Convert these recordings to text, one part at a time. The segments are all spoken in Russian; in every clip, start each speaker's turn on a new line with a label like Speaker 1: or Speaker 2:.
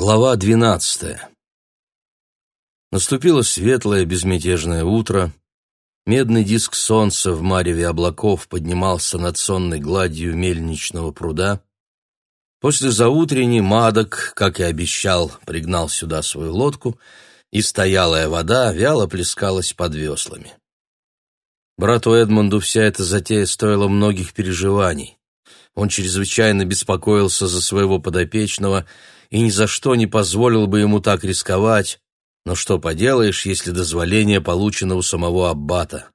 Speaker 1: Глава двенадцатая. Наступило светлое безмятежное утро. Медный диск солнца в мареве облаков поднимался над сонной гладью мельничного пруда. После заутренней Мадок, как и обещал, пригнал сюда свою лодку, и стоялая вода вяло плескалась под веслами. Брату Эдмонду вся эта затея стоила многих переживаний. Он чрезвычайно беспокоился за своего подопечного и ни за что не позволил бы ему так рисковать, но что поделаешь, если дозволение получено у самого аббата.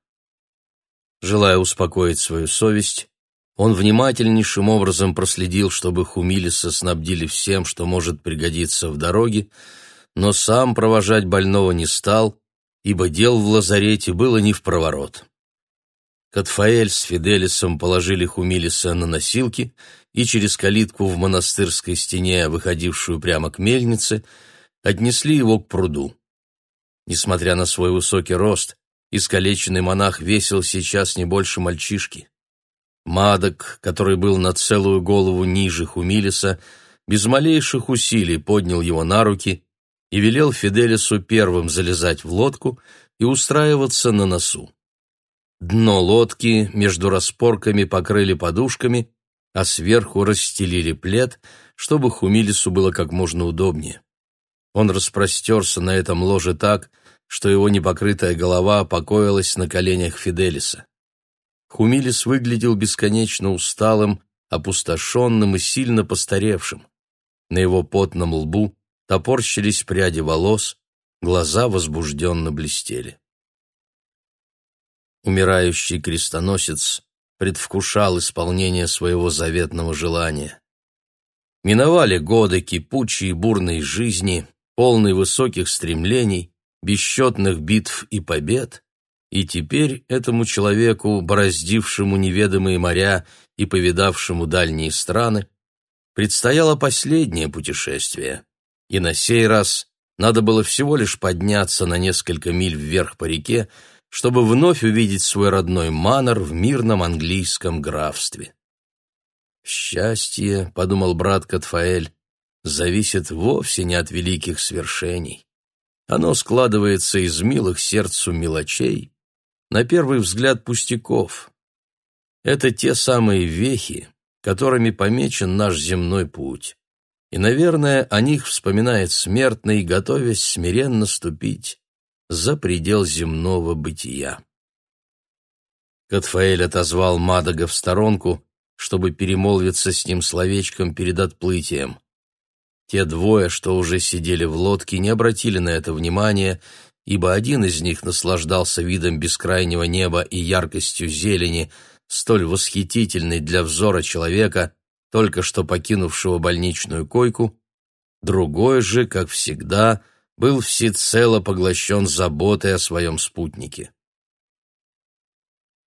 Speaker 1: Желая успокоить свою совесть, он внимательнейшим образом проследил, чтобы Хумилиса снабдили всем, что может пригодиться в дороге, но сам провожать больного не стал, ибо дел в лазарете было не в проворот. Катфаэль с Фиделисом положили Хумилиса на носилки и через калитку в монастырской стене, выходившую прямо к мельнице, отнесли его к пруду. Несмотря на свой высокий рост, искалеченный монах весил сейчас не больше мальчишки. Мадок, который был на целую голову ниже Хумилиса, без малейших усилий поднял его на руки и велел Фиделису первым залезать в лодку и устраиваться на носу. Дно лодки между распорками покрыли подушками, а сверху расстелили плед, чтобы Хумилису было как можно удобнее. Он распростерся на этом ложе так, что его непокрытая голова покоилась на коленях Фиделиса. Хумилис выглядел бесконечно усталым, опустошенным и сильно постаревшим. На его потном лбу топорщились пряди волос, глаза возбужденно блестели. Умирающий крестоносец предвкушал исполнение своего заветного желания. Миновали годы кипучей и бурной жизни, полной высоких стремлений, бесчетных битв и побед, и теперь этому человеку, бороздившему неведомые моря и повидавшему дальние страны, предстояло последнее путешествие, и на сей раз надо было всего лишь подняться на несколько миль вверх по реке, чтобы вновь увидеть свой родной Манор в мирном английском графстве. «Счастье», — подумал брат Катфаэль, — «зависит вовсе не от великих свершений. Оно складывается из милых сердцу мелочей, на первый взгляд пустяков. Это те самые вехи, которыми помечен наш земной путь. И, наверное, о них вспоминает смертный, готовясь смиренно ступить за предел земного бытия. Катфаэль отозвал Мадага в сторонку, чтобы перемолвиться с ним словечком перед отплытием. Те двое, что уже сидели в лодке, не обратили на это внимания, ибо один из них наслаждался видом бескрайнего неба и яркостью зелени, столь восхитительной для взора человека, только что покинувшего больничную койку, другой же, как всегда, — был всецело поглощен заботой о своем спутнике.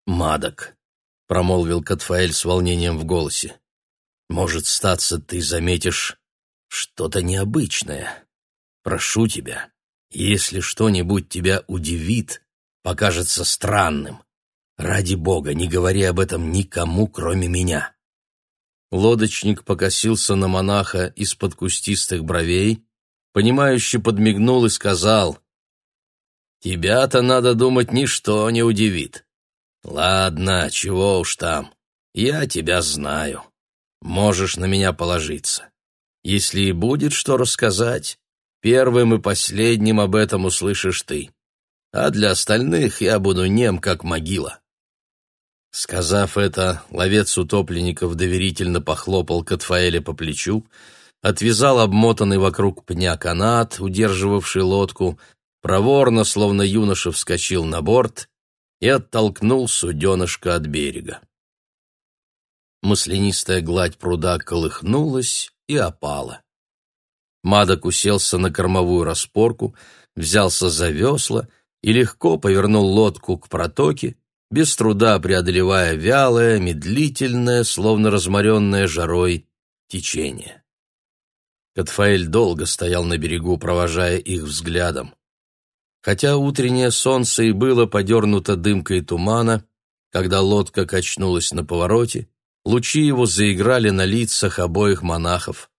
Speaker 1: «Мадок», — промолвил Катфаэль с волнением в голосе, — «может, статься, ты заметишь что-то необычное. Прошу тебя, если что-нибудь тебя удивит, покажется странным, ради бога, не говори об этом никому, кроме меня». Лодочник покосился на монаха из-под кустистых бровей, понимающе подмигнул и сказал, «Тебя-то, надо думать, ничто не удивит. Ладно, чего уж там, я тебя знаю. Можешь на меня положиться. Если и будет что рассказать, первым и последним об этом услышишь ты. А для остальных я буду нем, как могила». Сказав это, ловец утопленников доверительно похлопал Катфаэля по плечу, отвязал обмотанный вокруг пня канат, удерживавший лодку, проворно, словно юноша, вскочил на борт и оттолкнул суденышко от берега. Маслянистая гладь пруда колыхнулась и опала. Мадок уселся на кормовую распорку, взялся за весла и легко повернул лодку к протоке, без труда преодолевая вялое, медлительное, словно разморенное жарой, течение. Катфаэль долго стоял на берегу, провожая их взглядом. Хотя утреннее солнце и было подернуто дымкой тумана, когда лодка качнулась на повороте, лучи его заиграли на лицах обоих монахов.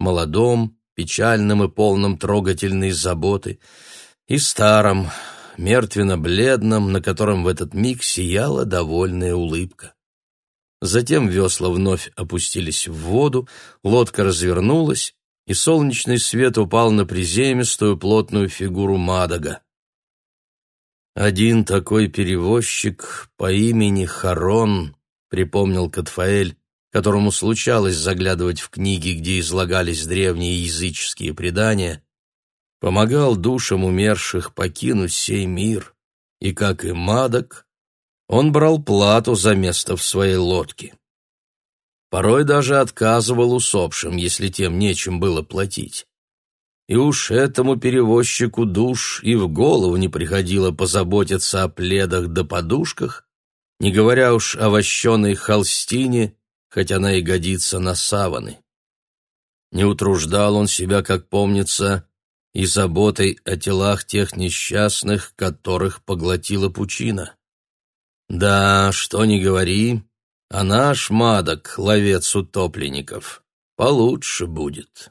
Speaker 1: Молодом, печальном и полном трогательной заботы, и старом, мертвенно-бледном, на котором в этот миг сияла довольная улыбка. Затем весла вновь опустились в воду, лодка развернулась, и солнечный свет упал на приземистую плотную фигуру Мадага. «Один такой перевозчик по имени Харон», — припомнил Катфаэль, которому случалось заглядывать в книги, где излагались древние языческие предания, помогал душам умерших покинуть сей мир, и, как и Мадок, он брал плату за место в своей лодке. Порой даже отказывал усопшим, если тем нечем было платить. И уж этому перевозчику душ и в голову не приходило позаботиться о пледах да подушках, не говоря уж о вощеной холстине, хоть она и годится на саваны. Не утруждал он себя, как помнится, и заботой о телах тех несчастных, которых поглотила пучина. Да, что ни говори, а наш Мадок, ловец утопленников, получше будет.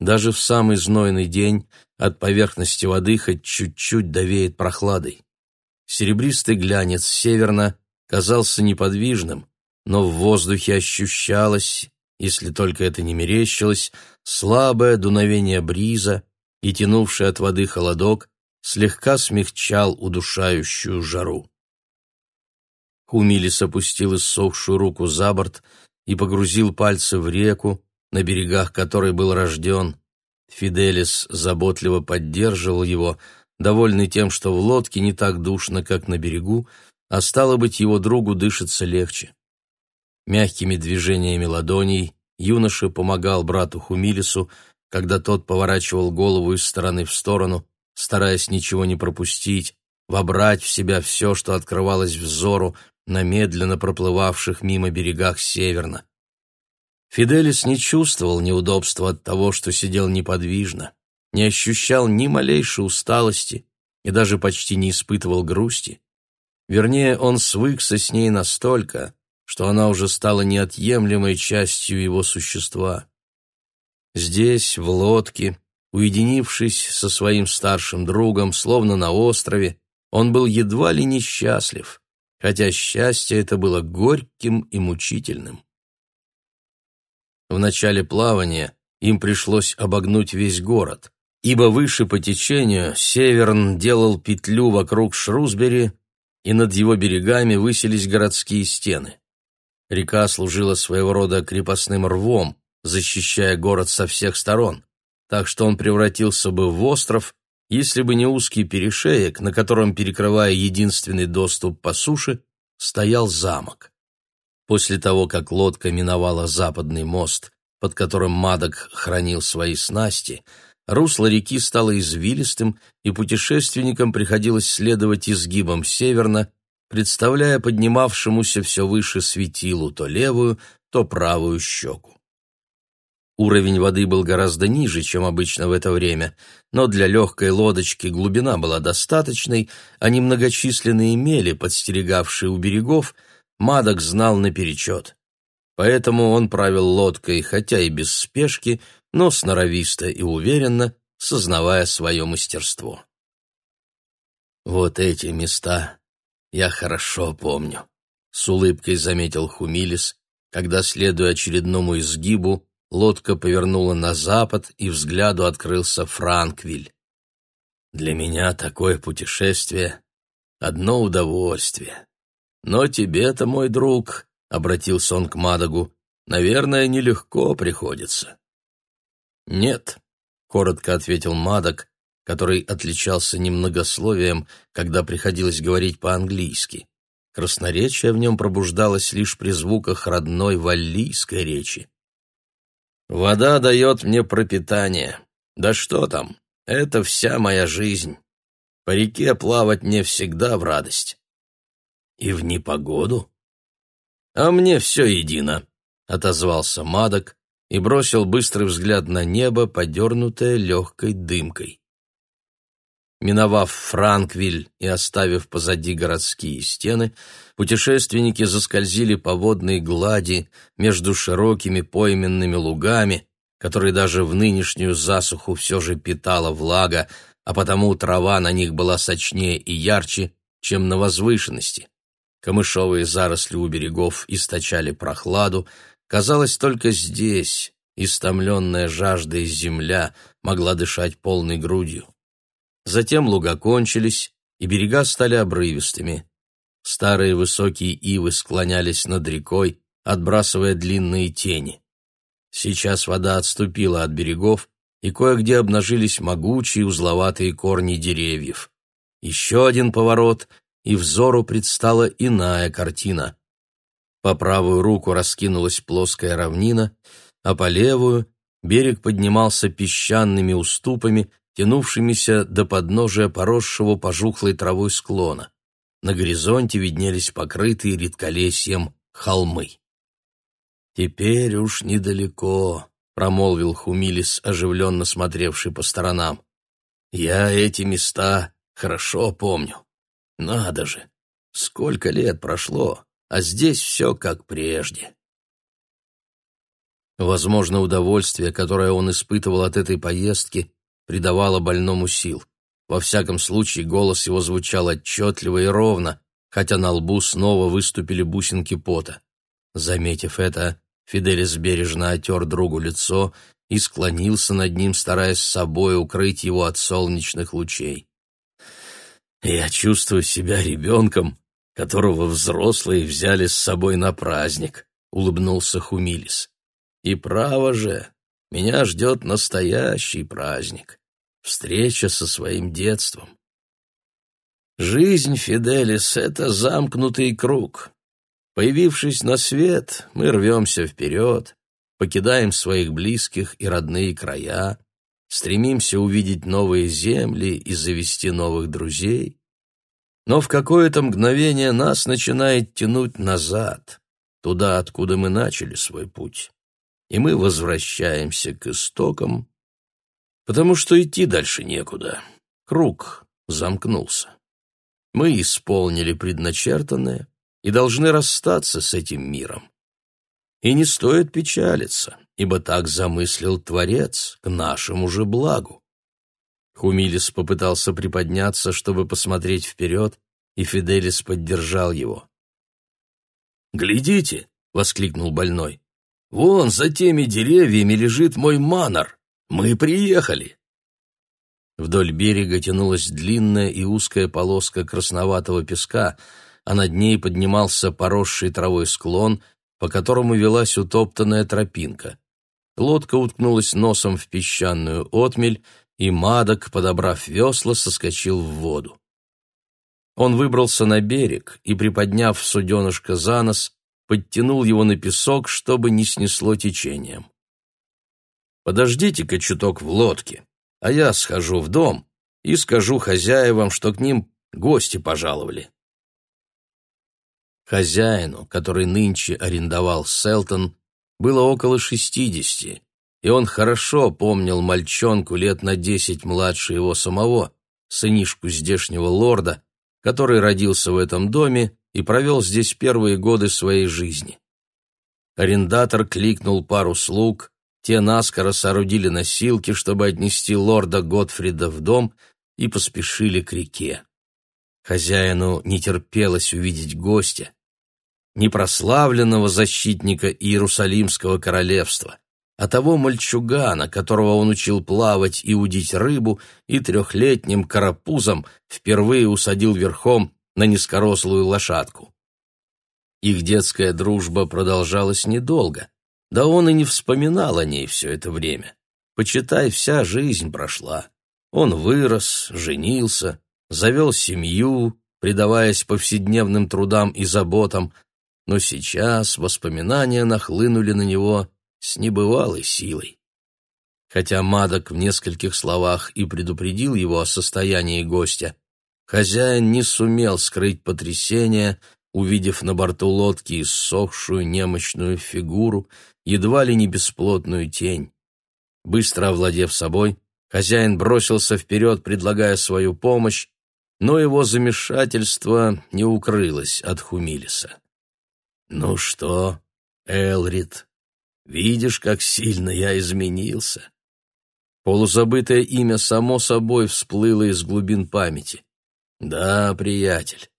Speaker 1: Даже в самый знойный день от поверхности воды хоть чуть-чуть довеет прохладой. Серебристый глянец северно казался неподвижным, но в воздухе ощущалось, если только это не мерещилось, слабое дуновение бриза и тянувший от воды холодок слегка смягчал удушающую жару. Хумилис опустил иссохшую руку за борт и погрузил пальцы в реку, на берегах которой был рожден. Фиделис заботливо поддерживал его, довольный тем, что в лодке не так душно, как на берегу, а стало быть, его другу дышится легче. Мягкими движениями ладоней юноша помогал брату Хумилису, когда тот поворачивал голову из стороны в сторону, стараясь ничего не пропустить, вобрать в себя все, что открывалось взору на медленно проплывавших мимо берегах северно. Фиделис не чувствовал неудобства от того, что сидел неподвижно, не ощущал ни малейшей усталости и даже почти не испытывал грусти. Вернее, он свыкся с ней настолько, что она уже стала неотъемлемой частью его существа. Здесь, в лодке, уединившись со своим старшим другом, словно на острове, он был едва ли несчастлив, хотя счастье это было горьким и мучительным. В начале плавания им пришлось обогнуть весь город, ибо выше по течению Северн делал петлю вокруг Шрусбери, и над его берегами высились городские стены. Река служила своего рода крепостным рвом, защищая город со всех сторон, так что он превратился бы в остров, если бы не узкий перешеек, на котором, перекрывая единственный доступ по суше, стоял замок. После того, как лодка миновала западный мост, под которым Мадок хранил свои снасти, русло реки стало извилистым, и путешественникам приходилось следовать изгибам северно, представляя поднимавшемуся все выше светилу то левую, то правую щеку. Уровень воды был гораздо ниже, чем обычно в это время, но для легкой лодочки глубина была достаточной, а немногочисленные мели, подстерегавшие у берегов, Мадок знал наперечет. Поэтому он правил лодкой, хотя и без спешки, но сноровисто и уверенно, сознавая свое мастерство. Вот эти места я хорошо помню, с улыбкой заметил Хумилис, когда, следуя очередному изгибу, лодка повернула на запад, и взгляду открылся Франквиль. Для меня такое путешествие — одно удовольствие. Но тебе-то, мой друг, — обратился он к Мадагу, — наверное, нелегко приходится. Нет, — коротко ответил Мадаг, который отличался немногословием, когда приходилось говорить по-английски. Красноречие в нем пробуждалось лишь при звуках родной валлийской речи. «Вода дает мне пропитание. Да что там, это вся моя жизнь. По реке плавать мне всегда в радость». «И в непогоду?» «А мне все едино», — отозвался Мадок и бросил быстрый взгляд на небо, подернутое легкой дымкой. Миновав Франквиль и оставив позади городские стены, путешественники заскользили по водной глади между широкими пойменными лугами, который даже в нынешнюю засуху все же питала влага, а потому трава на них была сочнее и ярче, чем на возвышенности. Камышовые заросли у берегов источали прохладу, казалось, только здесь, истомленная жаждой земля, могла дышать полной грудью. Затем луга кончились, и берега стали обрывистыми. Старые высокие ивы склонялись над рекой, отбрасывая длинные тени. Сейчас вода отступила от берегов, и кое-где обнажились могучие узловатые корни деревьев. Еще один поворот, и взору предстала иная картина. По правую руку раскинулась плоская равнина, а по левую берег поднимался песчаными уступами, тянувшимися до подножия поросшего пожухлой травой склона. На горизонте виднелись покрытые редколесьем холмы. «Теперь уж недалеко», — промолвил Хумилис, оживленно смотревший по сторонам. «Я эти места хорошо помню. Надо же, сколько лет прошло, а здесь все как прежде». Возможно, удовольствие, которое он испытывал от этой поездки, придавало больному сил. Во всяком случае, голос его звучал отчетливо и ровно, хотя на лбу снова выступили бусинки пота. Заметив это, Фиделис бережно отер другу лицо и склонился над ним, стараясь с собой укрыть его от солнечных лучей. «Я чувствую себя ребенком, которого взрослые взяли с собой на праздник», — улыбнулся Хумилис. «И право же, меня ждет настоящий праздник, встреча со своим детством. Жизнь, Фиделис, — это замкнутый круг. Появившись на свет, мы рвемся вперед, покидаем своих близких и родные края, стремимся увидеть новые земли и завести новых друзей. Но в какое-то мгновение нас начинает тянуть назад, туда, откуда мы начали свой путь. И мы возвращаемся к истокам, потому что идти дальше некуда. Круг замкнулся. Мы исполнили предначертанное, и должны расстаться с этим миром. И не стоит печалиться, ибо так замыслил Творец к нашему же благу. Хумилис попытался приподняться, чтобы посмотреть вперед, и Фиделис поддержал его. «Глядите!» — воскликнул больной. «Вон за теми деревьями лежит мой манор. Мы приехали!» Вдоль берега тянулась длинная и узкая полоска красноватого песка, а над ней поднимался поросший травой склон, по которому велась утоптанная тропинка. Лодка уткнулась носом в песчаную отмель, и Мадок, подобрав весла, соскочил в воду. Он выбрался на берег и, приподняв суденышко за нос, подтянул его на песок, чтобы не снесло течением. «Подождите-ка чуток в лодке, а я схожу в дом и скажу хозяевам, что к ним гости пожаловали». Хозяину, который нынче арендовал Селтон, было около шестидесяти, и он хорошо помнил мальчонку лет на десять младше его самого, сынишку здешнего лорда, который родился в этом доме и провел здесь первые годы своей жизни. Арендатор кликнул пару слуг, те наскоро соорудили носилки, чтобы отнести лорда Готфрида в дом, и поспешили к реке. Хозяину не терпелось увидеть гостя, непрославленного защитника Иерусалимского королевства, а того мальчугана, которого он учил плавать и удить рыбу, и трехлетним карапузом впервые усадил верхом на низкорослую лошадку. Их детская дружба продолжалась недолго, да он и не вспоминал о ней все это время. Почитай, вся жизнь прошла. Он вырос, женился, завел семью, предаваясь повседневным трудам и заботам, но сейчас воспоминания нахлынули на него с небывалой силой. Хотя Мадок в нескольких словах и предупредил его о состоянии гостя, хозяин не сумел скрыть потрясение, увидев на борту лодки иссохшую немощную фигуру, едва ли не бесплотную тень. Быстро овладев собой, хозяин бросился вперед, предлагая свою помощь, но его замешательство не укрылось от Хумилиса. «Ну что, Элрид, видишь, как сильно я изменился». Полузабытое имя само собой всплыло из глубин памяти. «Да, приятель,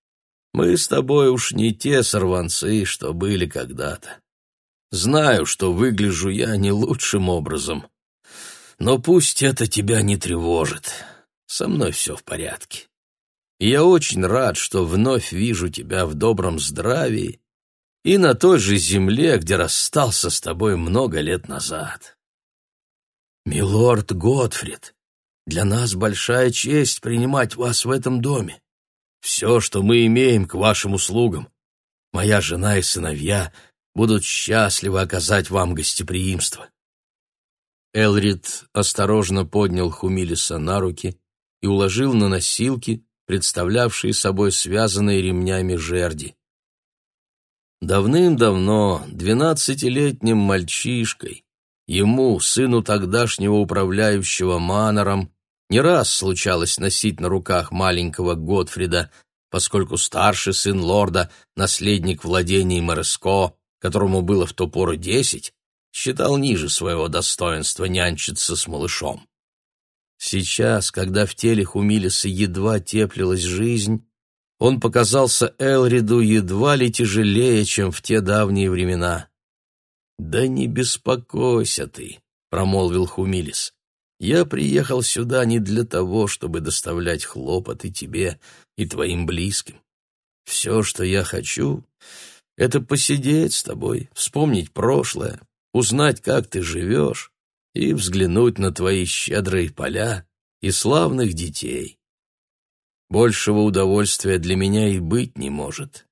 Speaker 1: мы с тобой уж не те сорванцы, что были когда-то. Знаю, что выгляжу я не лучшим образом, но пусть это тебя не тревожит. Со мной все в порядке. Я очень рад, что вновь вижу тебя в добром здравии и на той же земле, где расстался с тобой много лет назад. Милорд Готфрид, для нас большая честь принимать вас в этом доме. Все, что мы имеем к вашим услугам. Моя жена и сыновья будут счастливы оказать вам гостеприимство. Элрид осторожно поднял Хумилиса на руки и уложил на носилки, представлявшие собой связанные ремнями жерди. Давным-давно двенадцатилетним мальчишкой, ему, сыну тогдашнего управляющего Манором, не раз случалось носить на руках маленького Готфрида, поскольку старший сын лорда, наследник владений Мореско, которому было в ту пору десять, считал ниже своего достоинства нянчиться с малышом. Сейчас, когда в теле Хумилиса едва теплилась жизнь, он показался Элриду едва ли тяжелее, чем в те давние времена. «Да не беспокойся ты», — промолвил Хумилис. «Я приехал сюда не для того, чтобы доставлять хлопоты тебе и твоим близким. Все, что я хочу, — это посидеть с тобой, вспомнить прошлое, узнать, как ты живешь, и взглянуть на твои щедрые поля и славных детей. Большего удовольствия для меня и быть не может.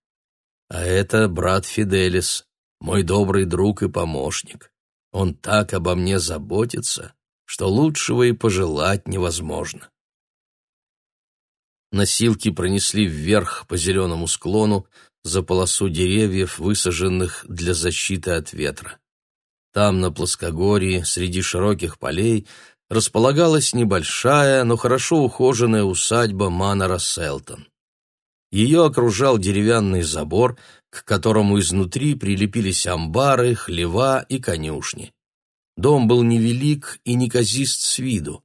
Speaker 1: А это брат Фиделис, мой добрый друг и помощник. Он так обо мне заботится, что лучшего и пожелать невозможно. Носилки пронесли вверх по зеленому склону за полосу деревьев, высаженных для защиты от ветра. Там, на плоскогорье, среди широких полей, располагалась небольшая, но хорошо ухоженная усадьба Манора Селтон. Ее окружал деревянный забор, к которому изнутри прилепились амбары, хлева и конюшни. Дом был невелик и неказист с виду.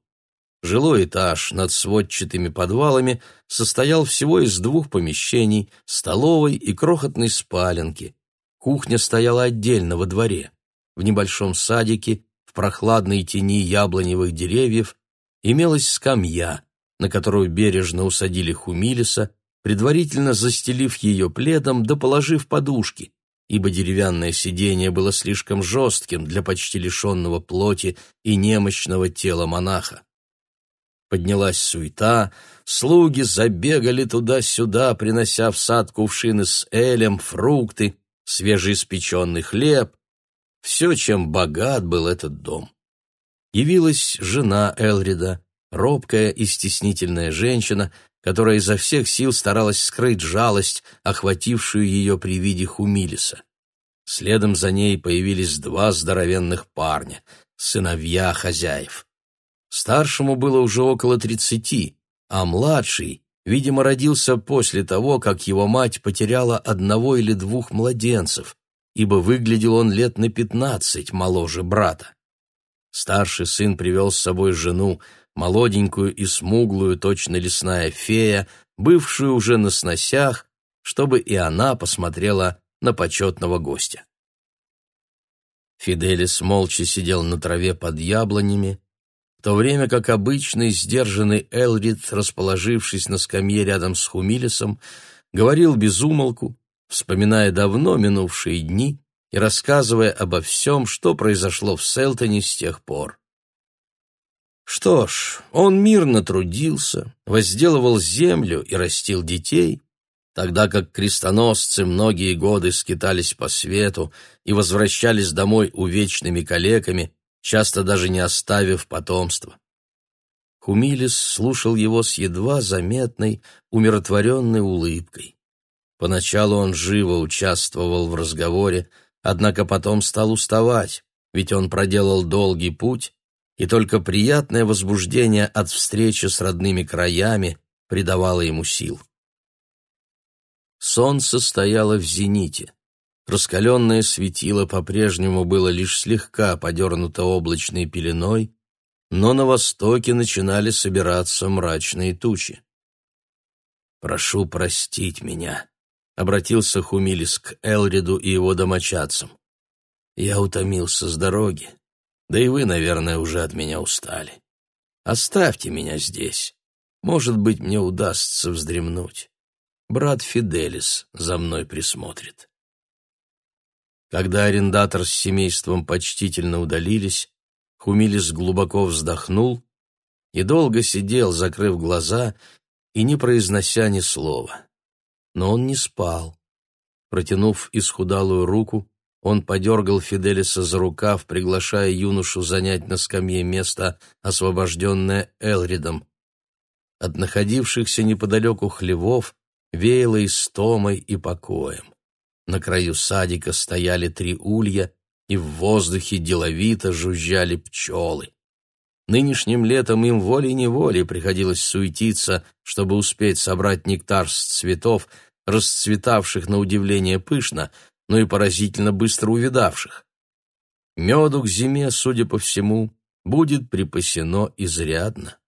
Speaker 1: Жилой этаж над сводчатыми подвалами состоял всего из двух помещений, столовой и крохотной спаленки. Кухня стояла отдельно во дворе. В небольшом садике, в прохладной тени яблоневых деревьев, имелась скамья, на которую бережно усадили Хумилиса, предварительно застелив ее пледом да положив подушки, ибо деревянное сиденье было слишком жестким для почти лишенного плоти и немощного тела монаха. Поднялась суета, слуги забегали туда-сюда, принося в сад кувшины с элем, фрукты, свежеиспеченный хлеб, все, чем богат был этот дом. Явилась жена Элрида, робкая и стеснительная женщина, которая изо всех сил старалась скрыть жалость, охватившую ее при виде Хумилиса. Следом за ней появились два здоровенных парня, сыновья хозяев. Старшему было уже около тридцати, а младший, видимо, родился после того, как его мать потеряла одного или двух младенцев, ибо выглядел он лет на пятнадцать моложе брата. Старший сын привел с собой жену, молоденькую и смуглую, точно лесная фея, бывшую уже на сносях, чтобы и она посмотрела на почетного гостя. Фиделис молча сидел на траве под яблонями, в то время как обычный сдержанный Элрид, расположившись на скамье рядом с Хумилисом, говорил без умолку, вспоминая давно минувшие дни и рассказывая обо всем, что произошло в Селтоне с тех пор. Что ж, он мирно трудился, возделывал землю и растил детей, тогда как крестоносцы многие годы скитались по свету и возвращались домой увечными калеками, часто даже не оставив потомства. Хумилис слушал его с едва заметной, умиротворенной улыбкой. Поначалу он живо участвовал в разговоре, однако потом стал уставать, ведь он проделал долгий путь, и только приятное возбуждение от встречи с родными краями придавало ему сил. Солнце стояло в зените. Раскаленное светило по-прежнему было лишь слегка подернуто облачной пеленой, но на востоке начинали собираться мрачные тучи. «Прошу простить меня», — обратился Хумилис к Элриду и его домочадцам. «Я утомился с дороги, да и вы, наверное, уже от меня устали. Оставьте меня здесь. Может быть, мне удастся вздремнуть. Брат Фиделис за мной присмотрит». Когда арендатор с семейством почтительно удалились, Хумилис глубоко вздохнул и долго сидел, закрыв глаза и не произнося ни слова. Но он не спал. Протянув исхудалую руку, он подергал Фиделиса за рукав, приглашая юношу занять на скамье место, освобожденное Элридом. От находившихся неподалеку хлевов веяло истомой и покоем. На краю садика стояли три улья, и в воздухе деловито жужжали пчелы. Нынешним летом им волей-неволей приходилось суетиться, чтобы успеть собрать нектар с цветов, расцветавших на удивление пышно, но и поразительно быстро увядавших. Меду к зиме, судя по всему, будет припасено изрядно.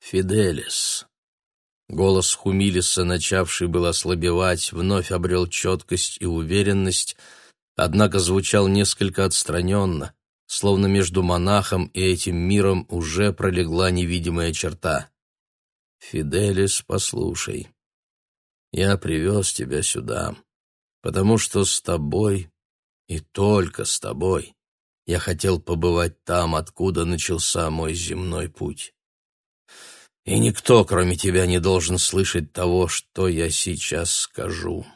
Speaker 1: Фиделис. Голос Хумилиса, начавший было ослабевать, вновь обрел четкость и уверенность, однако звучал несколько отстраненно, словно между монахом и этим миром уже пролегла невидимая черта. «Фиделис, послушай, я привез тебя сюда, потому что с тобой и только с тобой я хотел побывать там, откуда начался мой земной путь. И никто, кроме тебя, не должен слышать того, что я сейчас скажу».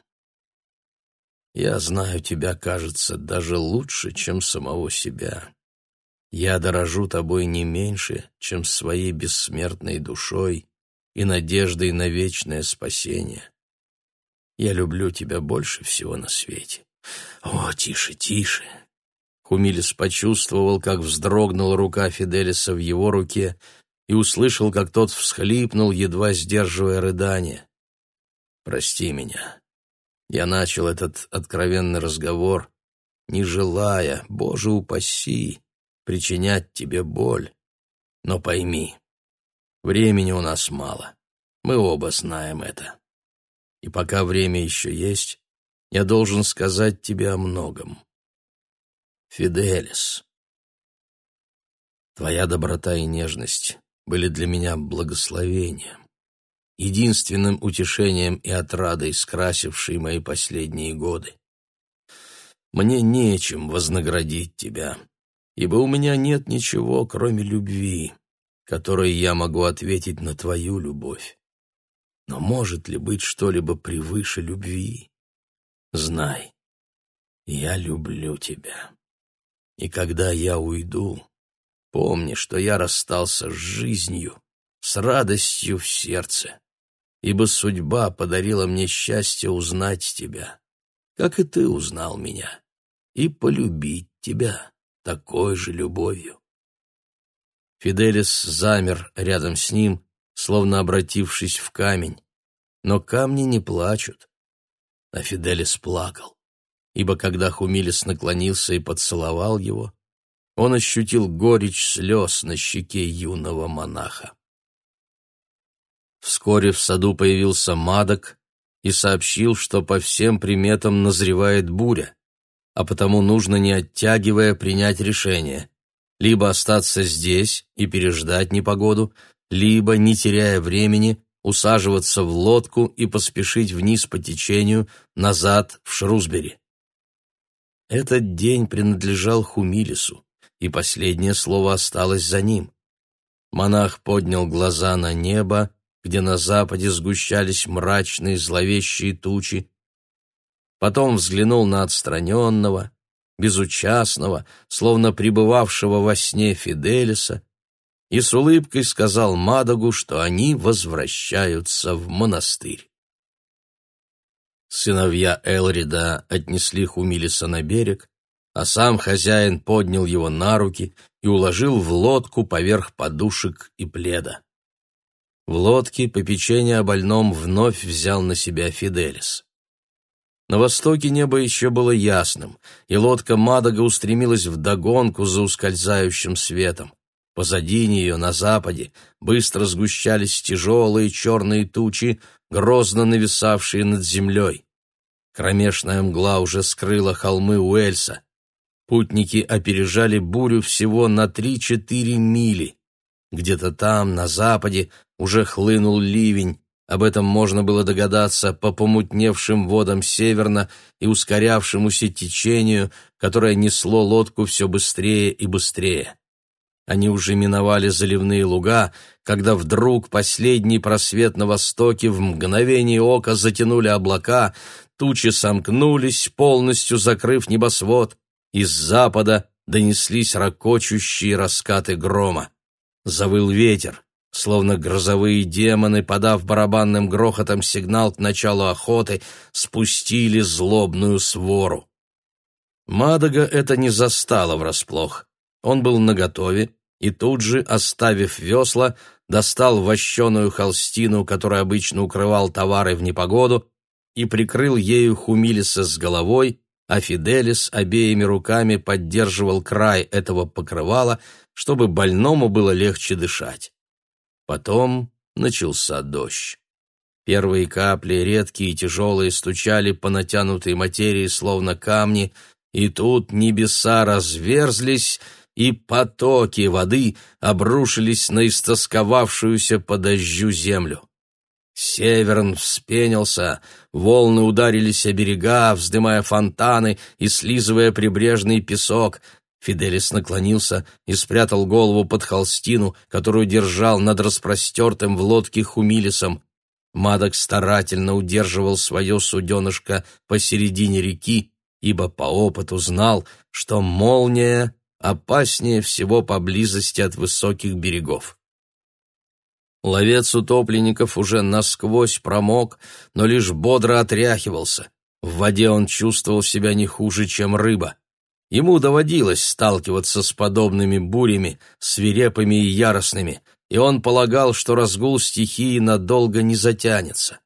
Speaker 1: Я знаю тебя, кажется, даже лучше, чем самого себя. Я дорожу тобой не меньше, чем своей бессмертной душой и надеждой на вечное спасение. Я люблю тебя больше всего на свете. О, тише, тише. Хумилис почувствовал, как вздрогнула рука Фиделиса в его руке и услышал, как тот всхлипнул, едва сдерживая рыдание. «Прости меня. Я начал этот откровенный разговор, не желая, Боже упаси, причинять тебе боль. Но пойми, времени у нас мало. Мы оба знаем это. И пока время еще есть, я должен сказать тебе о многом. Фиделис, твоя доброта и нежность были для меня благословением единственным утешением и отрадой, скрасившей мои последние годы. Мне нечем вознаградить тебя, ибо у меня нет ничего, кроме любви, которой я могу ответить на твою любовь. Но может ли быть что-либо превыше любви? Знай, я люблю тебя. И когда я уйду, помни, что я расстался с жизнью, с радостью в сердце ибо судьба подарила мне счастье узнать тебя, как и ты узнал меня, и полюбить тебя такой же любовью. Фиделис замер рядом с ним, словно обратившись в камень, но камни не плачут, а Фиделис плакал, ибо когда Хумилис наклонился и поцеловал его, он ощутил горечь слез на щеке юного монаха. Вскоре в саду появился Мадок и сообщил, что по всем приметам назревает буря, а потому нужно, не оттягивая, принять решение. Либо остаться здесь и переждать непогоду, либо, не теряя времени, усаживаться в лодку и поспешить вниз по течению, назад в Шрусбери. Этот день принадлежал Хумилису, и последнее слово осталось за ним. Монах поднял глаза на небо где на западе сгущались мрачные зловещие тучи, потом взглянул на отстраненного, безучастного, словно пребывавшего во сне Фиделиса, и с улыбкой сказал Мадогу, что они возвращаются в монастырь. Сыновья Элрида отнесли Хумилиса на берег, а сам хозяин поднял его на руки и уложил в лодку поверх подушек и пледа. В лодке попечение о больном вновь взял на себя Фиделис. На востоке небо еще было ясным, и лодка Мадага устремилась вдогонку за ускользающим светом. Позади нее, на западе, быстро сгущались тяжелые черные тучи, грозно нависавшие над землей. Кромешная мгла уже скрыла холмы Уэльса. Путники опережали бурю всего на три-четыре мили. Где-то там, на западе, уже хлынул ливень, об этом можно было догадаться по помутневшим водам северно и ускорявшемуся течению, которое несло лодку все быстрее и быстрее. Они уже миновали заливные луга, когда вдруг последний просвет на востоке в мгновение ока затянули облака, тучи сомкнулись, полностью закрыв небосвод. Из запада донеслись ракочущие раскаты грома. Завыл ветер словно грозовые демоны, подав барабанным грохотом сигнал к началу охоты, спустили злобную свору. Мадага это не застало врасплох. Он был наготове и тут же, оставив весла, достал вощеную холстину, которая обычно укрывал товары в непогоду, и прикрыл ею Хумилиса с головой, а Фиделис обеими руками поддерживал край этого покрывала, чтобы больному было легче дышать. Потом начался дождь. Первые капли, редкие и тяжелые, стучали по натянутой материи, словно камни, и тут небеса разверзлись, и потоки воды обрушились на истосковавшуюся по дождю землю. Северн вспенился, волны ударились о берега, вздымая фонтаны и слизывая прибрежный песок, Фиделис наклонился и спрятал голову под холстину, которую держал над распростертым в лодке Хумилисом. Мадок старательно удерживал свое суденышко посередине реки, ибо по опыту знал, что молния опаснее всего поблизости от высоких берегов. Ловец утопленников уже насквозь промок, но лишь бодро отряхивался. В воде он чувствовал себя не хуже, чем рыба. Ему доводилось сталкиваться с подобными бурями, свирепыми и яростными, и он полагал, что разгул стихии надолго не затянется.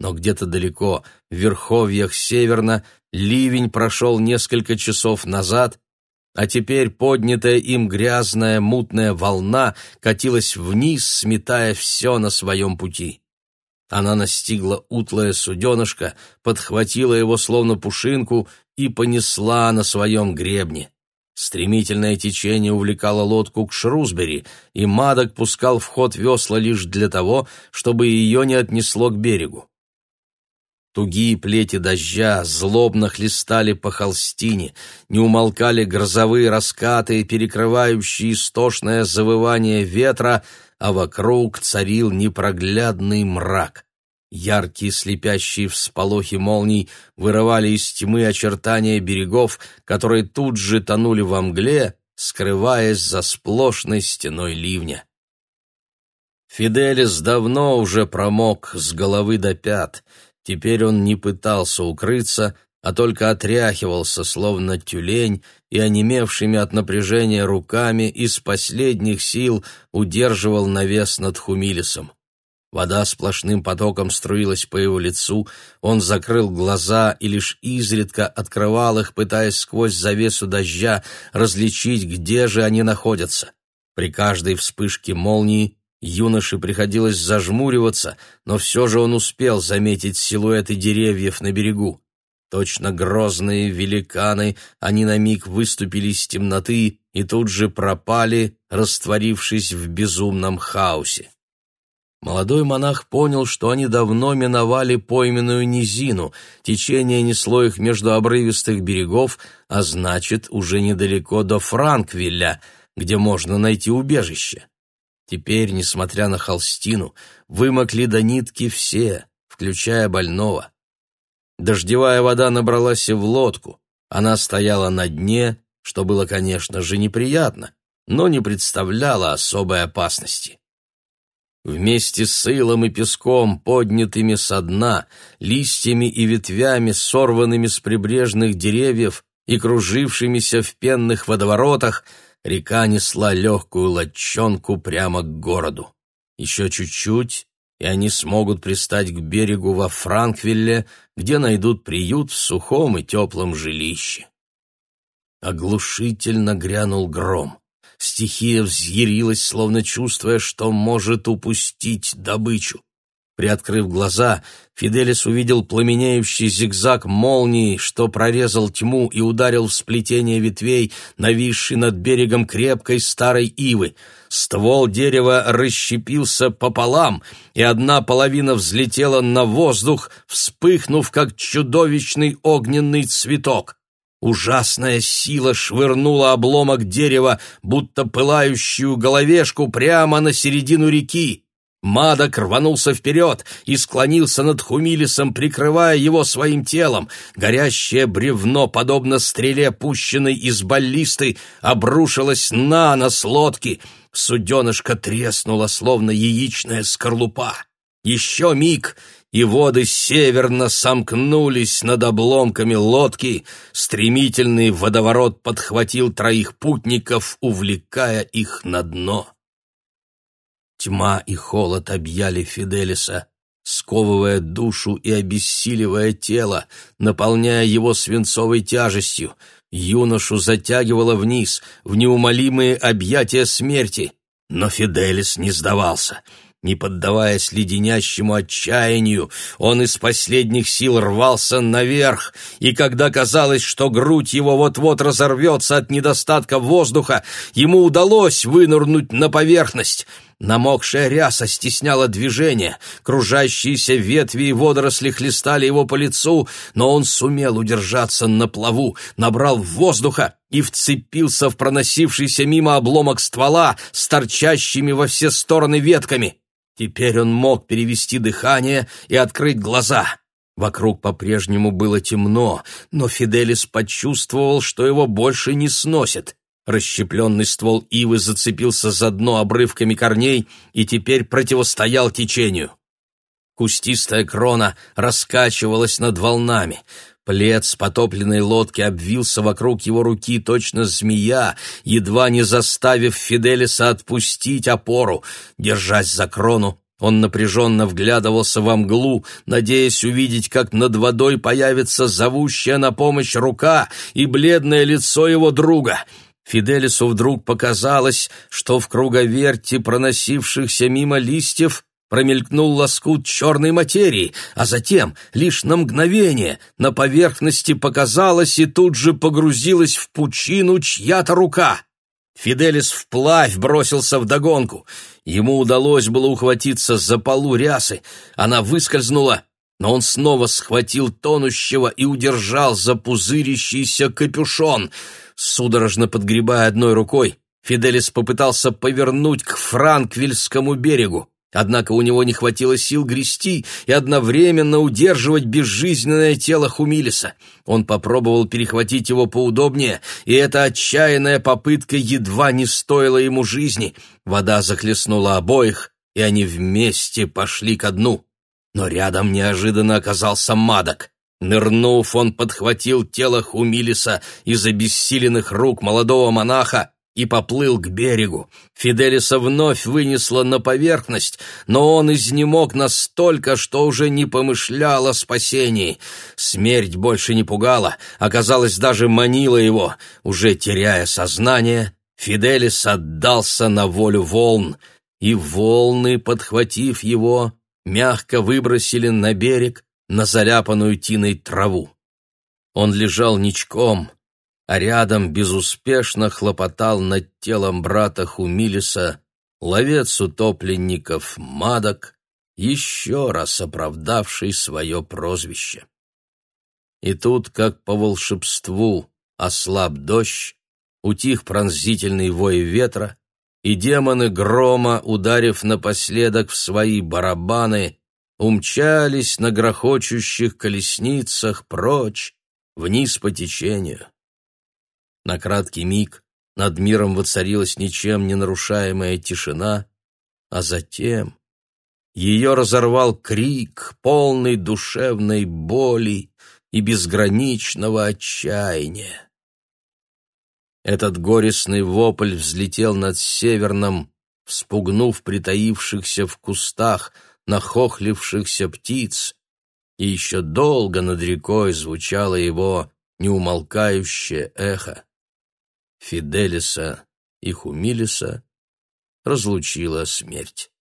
Speaker 1: Но где-то далеко, в верховьях северно, ливень прошел несколько часов назад, а теперь поднятая им грязная мутная волна катилась вниз, сметая все на своем пути. Она настигла утлое суденышко, подхватила его словно пушинку и понесла на своем гребне. Стремительное течение увлекало лодку к Шрусбери, и Мадок пускал в ход весла лишь для того, чтобы ее не отнесло к берегу. Тугие плети дождя злобно хлестали по холстине, не умолкали грозовые раскаты, перекрывающие истошное завывание ветра, а вокруг царил непроглядный мрак. Яркие слепящие всполохи молний вырывали из тьмы очертания берегов, которые тут же тонули во мгле, скрываясь за сплошной стеной ливня. Фиделис давно уже промок с головы до пят. Теперь он не пытался укрыться, а только отряхивался, словно тюлень, и онемевшими от напряжения руками из последних сил удерживал навес над Хумилисом. Вода сплошным потоком струилась по его лицу, он закрыл глаза и лишь изредка открывал их, пытаясь сквозь завесу дождя различить, где же они находятся. При каждой вспышке молнии юноше приходилось зажмуриваться, но все же он успел заметить силуэты деревьев на берегу. Точно грозные великаны, они на миг выступили из темноты и тут же пропали, растворившись в безумном хаосе. Молодой монах понял, что они давно миновали пойменную низину, течение несло их между обрывистых берегов, а значит, уже недалеко до Франквилля, где можно найти убежище. Теперь, несмотря на холстину, вымокли до нитки все, включая больного. Дождевая вода набралась и в лодку, она стояла на дне, что было, конечно же, неприятно, но не представляло особой опасности. Вместе с илом и песком, поднятыми со дна, листьями и ветвями, сорванными с прибрежных деревьев и кружившимися в пенных водоворотах, река несла легкую лодчонку прямо к городу. Еще чуть-чуть, и они смогут пристать к берегу во Франквилле, где найдут приют в сухом и теплом жилище. Оглушительно грянул гром. Стихия взъярилась, словно чувствуя, что может упустить добычу. Приоткрыв глаза, Фиделис увидел пламенеющий зигзаг молнии, что прорезал тьму и ударил в сплетение ветвей, нависший над берегом крепкой старой ивы. Ствол дерева расщепился пополам, и одна половина взлетела на воздух, вспыхнув, как чудовищный огненный цветок. Ужасная сила швырнула обломок дерева, будто пылающую головешку, прямо на середину реки. Мадок рванулся вперед и склонился над Хумилисом, прикрывая его своим телом. Горящее бревно, подобно стреле, пущенной из баллисты, обрушилось на нос лодки. Суденышко треснуло, словно яичная скорлупа. Еще миг, и воды северно сомкнулись над обломками лодки. Стремительный водоворот подхватил троих путников, увлекая их на дно. Тьма и холод объяли Фиделиса, сковывая душу и обессиливая тело, наполняя его свинцовой тяжестью. Юношу затягивало вниз, в неумолимые объятия смерти. Но Фиделис не сдавался — не поддаваясь леденящему отчаянию, он из последних сил рвался наверх, и когда казалось, что грудь его вот-вот разорвется от недостатка воздуха, ему удалось вынырнуть на поверхность. Намокшая ряса стесняла движение, кружащиеся ветви и водоросли хлестали его по лицу, но он сумел удержаться на плаву, набрал воздуха и вцепился в проносившийся мимо обломок ствола с торчащими во все стороны ветками. Теперь он мог перевести дыхание и открыть глаза. Вокруг по-прежнему было темно, но Фиделис почувствовал, что его больше не сносит. Расщепленный ствол ивы зацепился за дно обрывками корней и теперь противостоял течению. Кустистая крона раскачивалась над волнами. Плед с потопленной лодки обвился вокруг его руки точно змея, едва не заставив Фиделиса отпустить опору. Держась за крону, он напряженно вглядывался во мглу, надеясь увидеть, как над водой появится зовущая на помощь рука и бледное лицо его друга. Фиделису вдруг показалось, что в круговерте проносившихся мимо листьев промелькнул лоскут черной материи, а затем, лишь на мгновение, на поверхности показалась и тут же погрузилась в пучину чья-то рука. Фиделис вплавь бросился в догонку. Ему удалось было ухватиться за полу рясы. Она выскользнула, но он снова схватил тонущего и удержал за пузырящийся капюшон. Судорожно подгребая одной рукой, Фиделис попытался повернуть к Франквильскому берегу. Однако у него не хватило сил грести и одновременно удерживать безжизненное тело Хумилиса. Он попробовал перехватить его поудобнее, и эта отчаянная попытка едва не стоила ему жизни. Вода захлестнула обоих, и они вместе пошли ко дну. Но рядом неожиданно оказался Мадок. Нырнув, он подхватил тело Хумилиса из обессиленных рук молодого монаха и поплыл к берегу. Фиделиса вновь вынесло на поверхность, но он изнемог настолько, что уже не помышлял о спасении. Смерть больше не пугала, оказалось, даже манила его. Уже теряя сознание, Фиделис отдался на волю волн, и волны, подхватив его, мягко выбросили на берег на заляпанную тиной траву. Он лежал ничком, а рядом безуспешно хлопотал над телом брата Хумилиса ловец утопленников Мадок, еще раз оправдавший свое прозвище. И тут, как по волшебству, ослаб дождь, утих пронзительный вой ветра, и демоны грома, ударив напоследок в свои барабаны, умчались на грохочущих колесницах прочь, вниз по течению. На краткий миг над миром воцарилась ничем не нарушаемая тишина, а затем ее разорвал крик, полный душевной боли и безграничного отчаяния. Этот горестный вопль взлетел над северным, вспугнув притаившихся в кустах, нахохлившихся птиц, и еще долго над рекой звучало его неумолкающее эхо. Фиделиса и Хумилиса разлучила смерть.